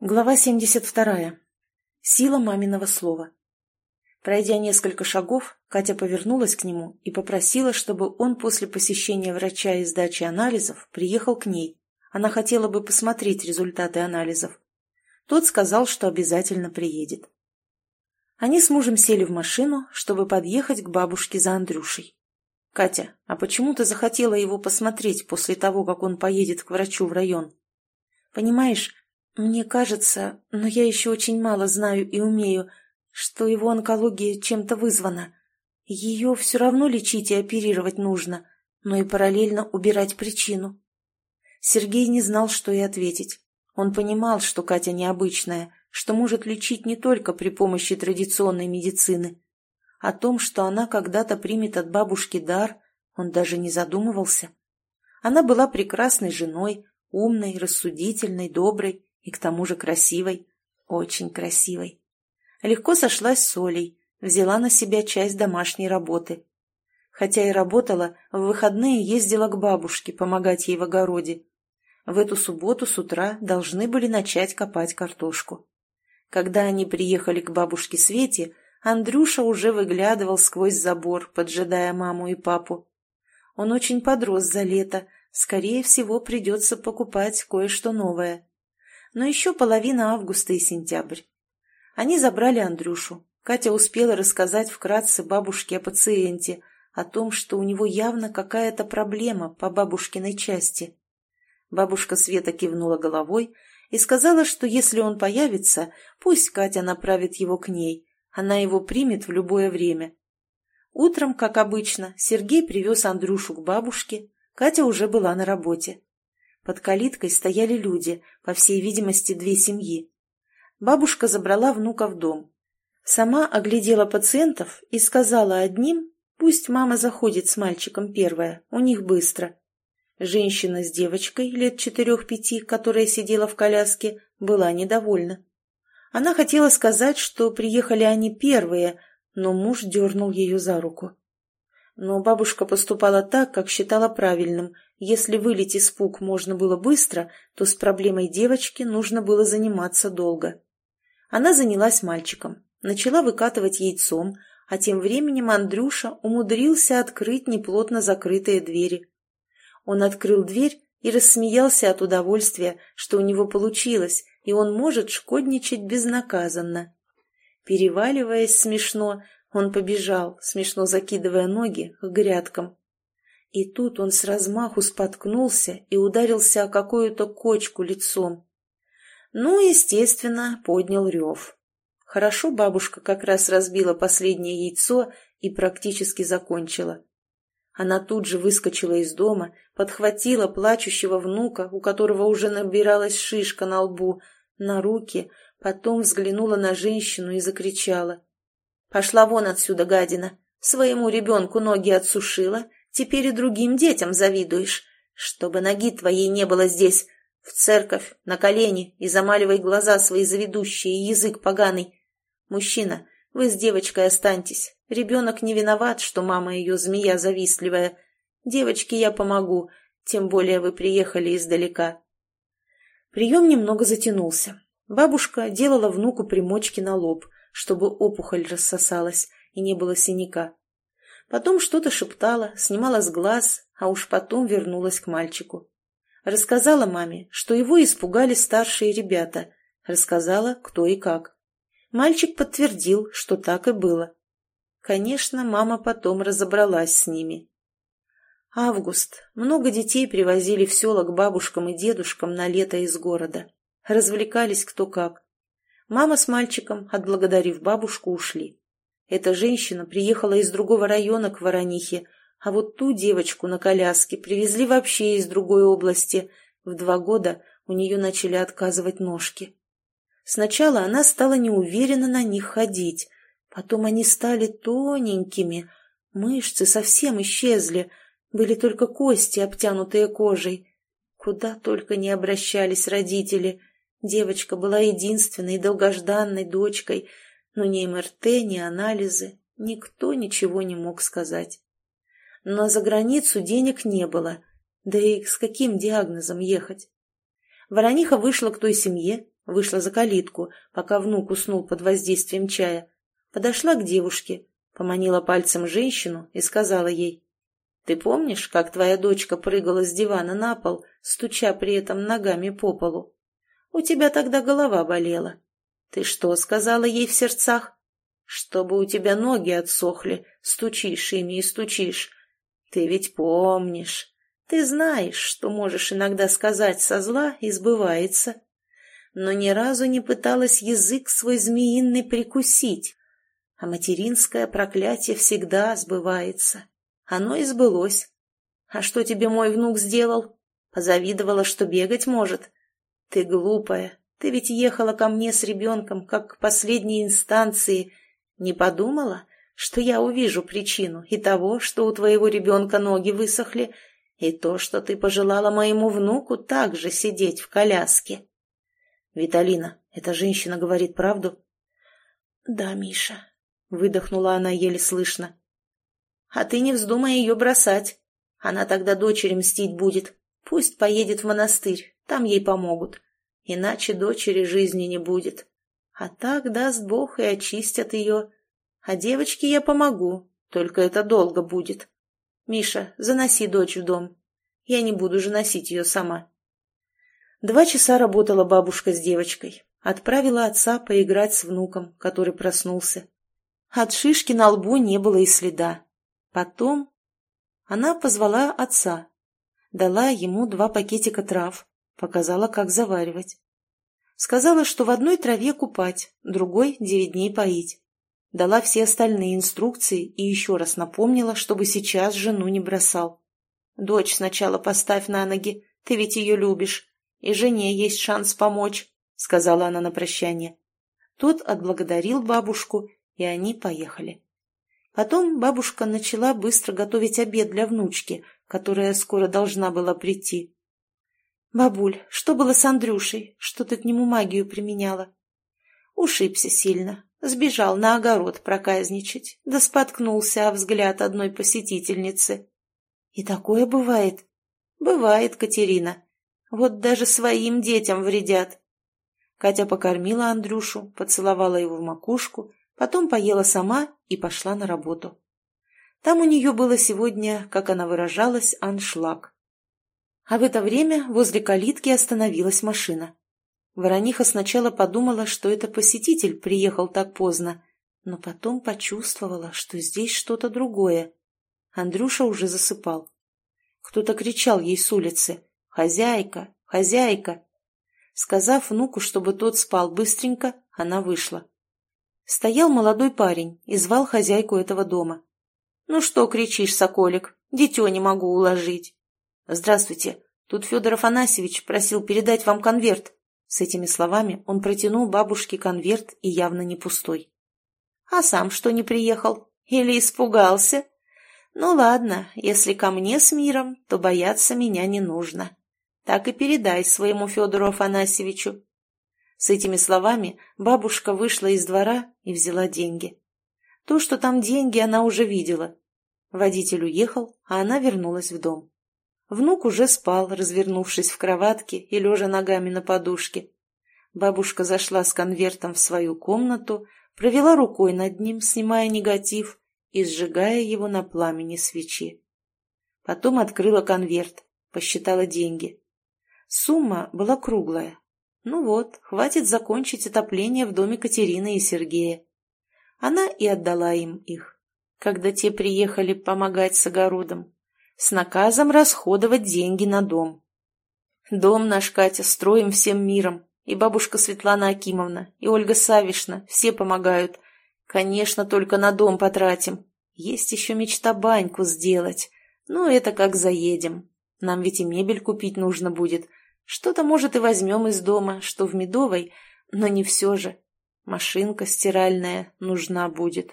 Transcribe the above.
Глава 72. Сила маминого слова. Пройдя несколько шагов, Катя повернулась к нему и попросила, чтобы он после посещения врача и сдачи анализов приехал к ней. Она хотела бы посмотреть результаты анализов. Тот сказал, что обязательно приедет. Они с мужем сели в машину, чтобы подъехать к бабушке за Андрюшей. «Катя, а почему ты захотела его посмотреть после того, как он поедет к врачу в район?» «Понимаешь, мне кажется, но я еще очень мало знаю и умею, что его онкология чем-то вызвана. Ее все равно лечить и оперировать нужно, но и параллельно убирать причину. Сергей не знал, что и ответить. Он понимал, что Катя необычная, что может лечить не только при помощи традиционной медицины. О том, что она когда-то примет от бабушки дар, он даже не задумывался. Она была прекрасной женой, умной, рассудительной, доброй, и к тому же красивой, очень красивой. Легко сошлась с Олей, взяла на себя часть домашней работы. Хотя и работала, в выходные ездила к бабушке помогать ей в огороде. В эту субботу с утра должны были начать копать картошку. Когда они приехали к бабушке Свете, Андрюша уже выглядывал сквозь забор, поджидая маму и папу. Он очень подрос за лето, скорее всего, придется покупать кое-что новое но еще половина августа и сентябрь. Они забрали Андрюшу. Катя успела рассказать вкратце бабушке о пациенте, о том, что у него явно какая-то проблема по бабушкиной части. Бабушка Света кивнула головой и сказала, что если он появится, пусть Катя направит его к ней, она его примет в любое время. Утром, как обычно, Сергей привез Андрюшу к бабушке, Катя уже была на работе. Под калиткой стояли люди, по всей видимости, две семьи. Бабушка забрала внука в дом. Сама оглядела пациентов и сказала одним, пусть мама заходит с мальчиком первая, у них быстро. Женщина с девочкой лет четырех-пяти, которая сидела в коляске, была недовольна. Она хотела сказать, что приехали они первые, но муж дернул ее за руку. Но бабушка поступала так, как считала правильным. Если вылить испуг можно было быстро, то с проблемой девочки нужно было заниматься долго. Она занялась мальчиком, начала выкатывать яйцом, а тем временем Андрюша умудрился открыть неплотно закрытые двери. Он открыл дверь и рассмеялся от удовольствия, что у него получилось, и он может шкодничать безнаказанно. Переваливаясь смешно, он побежал, смешно закидывая ноги к грядкам. И тут он с размаху споткнулся и ударился о какую-то кочку лицом. Ну, естественно, поднял рев. Хорошо бабушка как раз разбила последнее яйцо и практически закончила. Она тут же выскочила из дома, подхватила плачущего внука, у которого уже набиралась шишка на лбу, на руки, потом взглянула на женщину и закричала. Пошла вон отсюда, гадина. Своему ребенку ноги отсушила, теперь и другим детям завидуешь. Чтобы ноги твоей не было здесь. В церковь, на колени и замаливай глаза свои заведущие язык поганый. Мужчина, вы с девочкой останьтесь. Ребенок не виноват, что мама ее змея завистливая. Девочке я помогу, тем более вы приехали издалека. Прием немного затянулся. Бабушка делала внуку примочки на лоб – чтобы опухоль рассосалась и не было синяка. Потом что-то шептала, снимала с глаз, а уж потом вернулась к мальчику. Рассказала маме, что его испугали старшие ребята, рассказала, кто и как. Мальчик подтвердил, что так и было. Конечно, мама потом разобралась с ними. Август. Много детей привозили в село к бабушкам и дедушкам на лето из города. Развлекались кто как. Мама с мальчиком, отблагодарив бабушку, ушли. Эта женщина приехала из другого района к Воронихе, а вот ту девочку на коляске привезли вообще из другой области. В два года у нее начали отказывать ножки. Сначала она стала неуверенно на них ходить, потом они стали тоненькими, мышцы совсем исчезли, были только кости, обтянутые кожей. Куда только не обращались родители, Девочка была единственной долгожданной дочкой, но ни МРТ, ни анализы, никто ничего не мог сказать. Но за границу денег не было, да и с каким диагнозом ехать? Ворониха вышла к той семье, вышла за калитку, пока внук уснул под воздействием чая. Подошла к девушке, поманила пальцем женщину и сказала ей, «Ты помнишь, как твоя дочка прыгала с дивана на пол, стуча при этом ногами по полу? У тебя тогда голова болела. Ты что сказала ей в сердцах? Чтобы у тебя ноги отсохли, стучишь ими и стучишь. Ты ведь помнишь. Ты знаешь, что можешь иногда сказать со зла и сбывается. Но ни разу не пыталась язык свой змеиный прикусить. А материнское проклятие всегда сбывается. Оно и сбылось. А что тебе мой внук сделал? Позавидовала, что бегать может. Ты глупая. Ты ведь ехала ко мне с ребенком, как к последней инстанции. Не подумала, что я увижу причину и того, что у твоего ребенка ноги высохли, и то, что ты пожелала моему внуку также сидеть в коляске. Виталина, эта женщина говорит правду? Да, Миша, выдохнула она еле слышно. А ты не вздумай ее бросать. Она тогда дочери мстить будет. Пусть поедет в монастырь, там ей помогут. Иначе дочери жизни не будет. А так даст Бог и очистят ее. А девочке я помогу, только это долго будет. Миша, заноси дочь в дом. Я не буду же носить ее сама. Два часа работала бабушка с девочкой. Отправила отца поиграть с внуком, который проснулся. От шишки на лбу не было и следа. Потом она позвала отца, дала ему два пакетика трав, показала, как заваривать. Сказала, что в одной траве купать, другой девять дней поить. Дала все остальные инструкции и еще раз напомнила, чтобы сейчас жену не бросал. «Дочь сначала поставь на ноги, ты ведь ее любишь, и жене есть шанс помочь», — сказала она на прощание. Тот отблагодарил бабушку, и они поехали. Потом бабушка начала быстро готовить обед для внучки, которая скоро должна была прийти. «Бабуль, что было с Андрюшей? Что ты к нему магию применяла?» Ушибся сильно, Сбежал на огород проказничать, да споткнулся о взгляд одной посетительницы. И такое бывает? Бывает, Катерина. Вот даже своим детям вредят. Катя покормила Андрюшу, поцеловала его в макушку, потом поела сама и пошла на работу. Там у нее было сегодня, как она выражалась, аншлаг. А в это время возле калитки остановилась машина. Ворониха сначала подумала, что это посетитель приехал так поздно, но потом почувствовала, что здесь что-то другое. Андрюша уже засыпал. Кто-то кричал ей с улицы «Хозяйка! Хозяйка!». Сказав внуку, чтобы тот спал быстренько, она вышла. Стоял молодой парень и звал хозяйку этого дома. «Ну что кричишь, соколик? Дитё не могу уложить». «Здравствуйте. Тут Федор Афанасьевич просил передать вам конверт», с этими словами он протянул бабушке конверт и явно не пустой. «А сам что не приехал? Или испугался? Ну ладно, если ко мне с миром, то бояться меня не нужно. Так и передай своему Федору Афанасьевичу». С этими словами бабушка вышла из двора и взяла деньги. То, что там деньги, она уже видела. Водитель уехал, а она вернулась в дом. Внук уже спал, развернувшись в кроватке и лежа ногами на подушке. Бабушка зашла с конвертом в свою комнату, провела рукой над ним, снимая негатив и сжигая его на пламени свечи. Потом открыла конверт, посчитала деньги. Сумма была круглая. Ну вот, хватит закончить отопление в доме Катерины и Сергея. Она и отдала им их, когда те приехали помогать с огородом с наказом расходовать деньги на дом. Дом наш, Катя, строим всем миром. И бабушка Светлана Акимовна, и Ольга Савишна, все помогают. Конечно, только на дом потратим. Есть еще мечта баньку сделать. Ну, это как заедем. Нам ведь и мебель купить нужно будет. Что-то, может, и возьмем из дома, что в Медовой, но не все же. Машинка стиральная нужна будет.